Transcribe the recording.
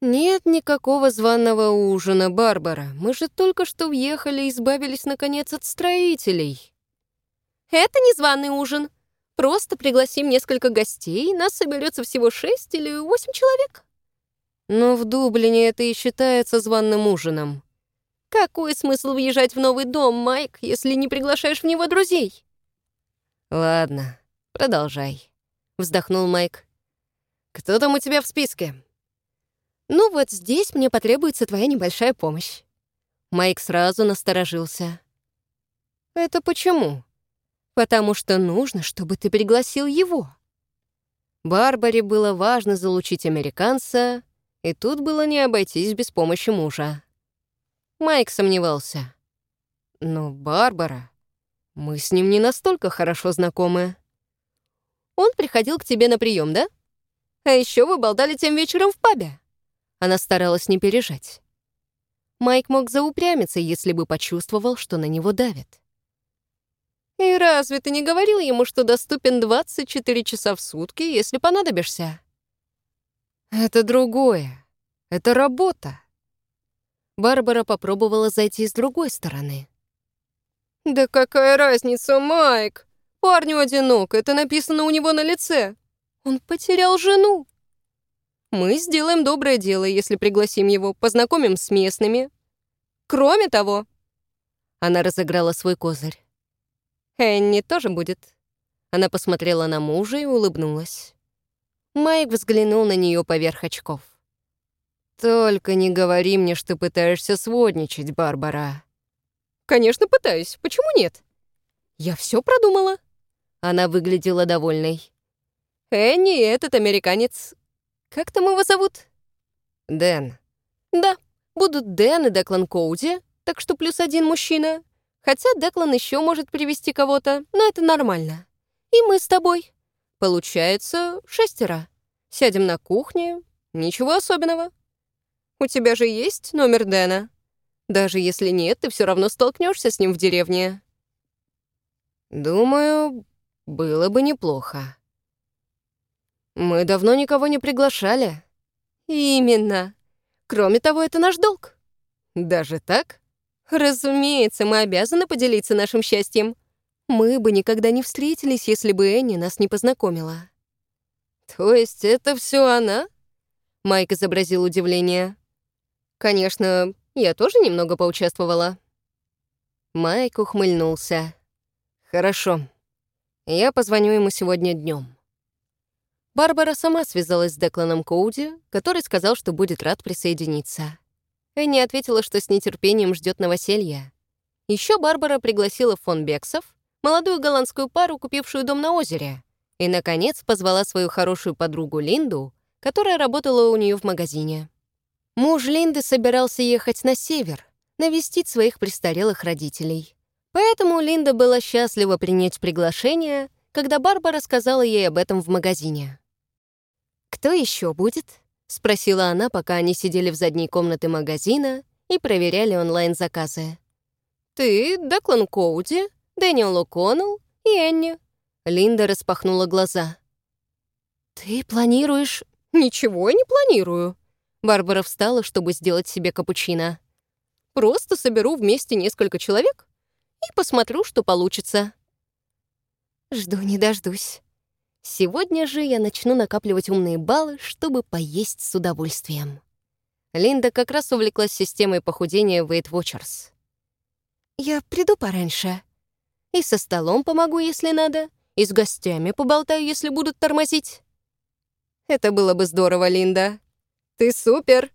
«Нет никакого званого ужина, Барбара. Мы же только что въехали и избавились, наконец, от строителей». «Это не званый ужин. Просто пригласим несколько гостей, нас соберется всего шесть или восемь человек». Но в Дублине это и считается званым ужином. Какой смысл въезжать в новый дом, Майк, если не приглашаешь в него друзей? Ладно, продолжай, вздохнул Майк. Кто там у тебя в списке? Ну вот здесь мне потребуется твоя небольшая помощь. Майк сразу насторожился. Это почему? Потому что нужно, чтобы ты пригласил его. Барбаре было важно залучить американца, и тут было не обойтись без помощи мужа. Майк сомневался. «Но Барбара, мы с ним не настолько хорошо знакомы». «Он приходил к тебе на прием, да? А еще вы болтали тем вечером в пабе». Она старалась не пережать. Майк мог заупрямиться, если бы почувствовал, что на него давят. «И разве ты не говорил ему, что доступен 24 часа в сутки, если понадобишься?» Это другое. Это работа. Барбара попробовала зайти с другой стороны. «Да какая разница, Майк? Парню одинок, это написано у него на лице. Он потерял жену. Мы сделаем доброе дело, если пригласим его, познакомим с местными. Кроме того...» Она разыграла свой козырь. «Энни тоже будет». Она посмотрела на мужа и улыбнулась. Майк взглянул на нее поверх очков. «Только не говори мне, что пытаешься сводничать, Барбара». «Конечно, пытаюсь. Почему нет? Я все продумала». Она выглядела довольной. «Энни, этот американец. Как там его зовут?» «Дэн». «Да, будут Дэн и Деклан Коуди, так что плюс один мужчина. Хотя Деклан еще может привести кого-то, но это нормально. И мы с тобой». Получается, шестеро. Сядем на кухне, ничего особенного. У тебя же есть номер Дэна? Даже если нет, ты все равно столкнешься с ним в деревне. Думаю, было бы неплохо. Мы давно никого не приглашали. Именно. Кроме того, это наш долг. Даже так? Разумеется, мы обязаны поделиться нашим счастьем. Мы бы никогда не встретились, если бы Энни нас не познакомила». «То есть это все она?» Майк изобразил удивление. «Конечно, я тоже немного поучаствовала». Майк ухмыльнулся. «Хорошо. Я позвоню ему сегодня днем. Барбара сама связалась с Декланом Коуди, который сказал, что будет рад присоединиться. Энни ответила, что с нетерпением ждет новоселья. Еще Барбара пригласила фон Бексов, молодую голландскую пару, купившую дом на озере, и, наконец, позвала свою хорошую подругу Линду, которая работала у нее в магазине. Муж Линды собирался ехать на север, навестить своих престарелых родителей. Поэтому Линда была счастлива принять приглашение, когда Барбара сказала ей об этом в магазине. «Кто еще будет?» — спросила она, пока они сидели в задней комнате магазина и проверяли онлайн-заказы. «Ты, Деклан Коуди, Дэниел О'Коннелл и Энни». Линда распахнула глаза. «Ты планируешь...» «Ничего я не планирую». Барбара встала, чтобы сделать себе капучино. «Просто соберу вместе несколько человек и посмотрю, что получится». «Жду не дождусь. Сегодня же я начну накапливать умные баллы, чтобы поесть с удовольствием». Линда как раз увлеклась системой похудения Weight Watchers. «Я приду пораньше», и со столом помогу, если надо, и с гостями поболтаю, если будут тормозить. Это было бы здорово, Линда. Ты супер!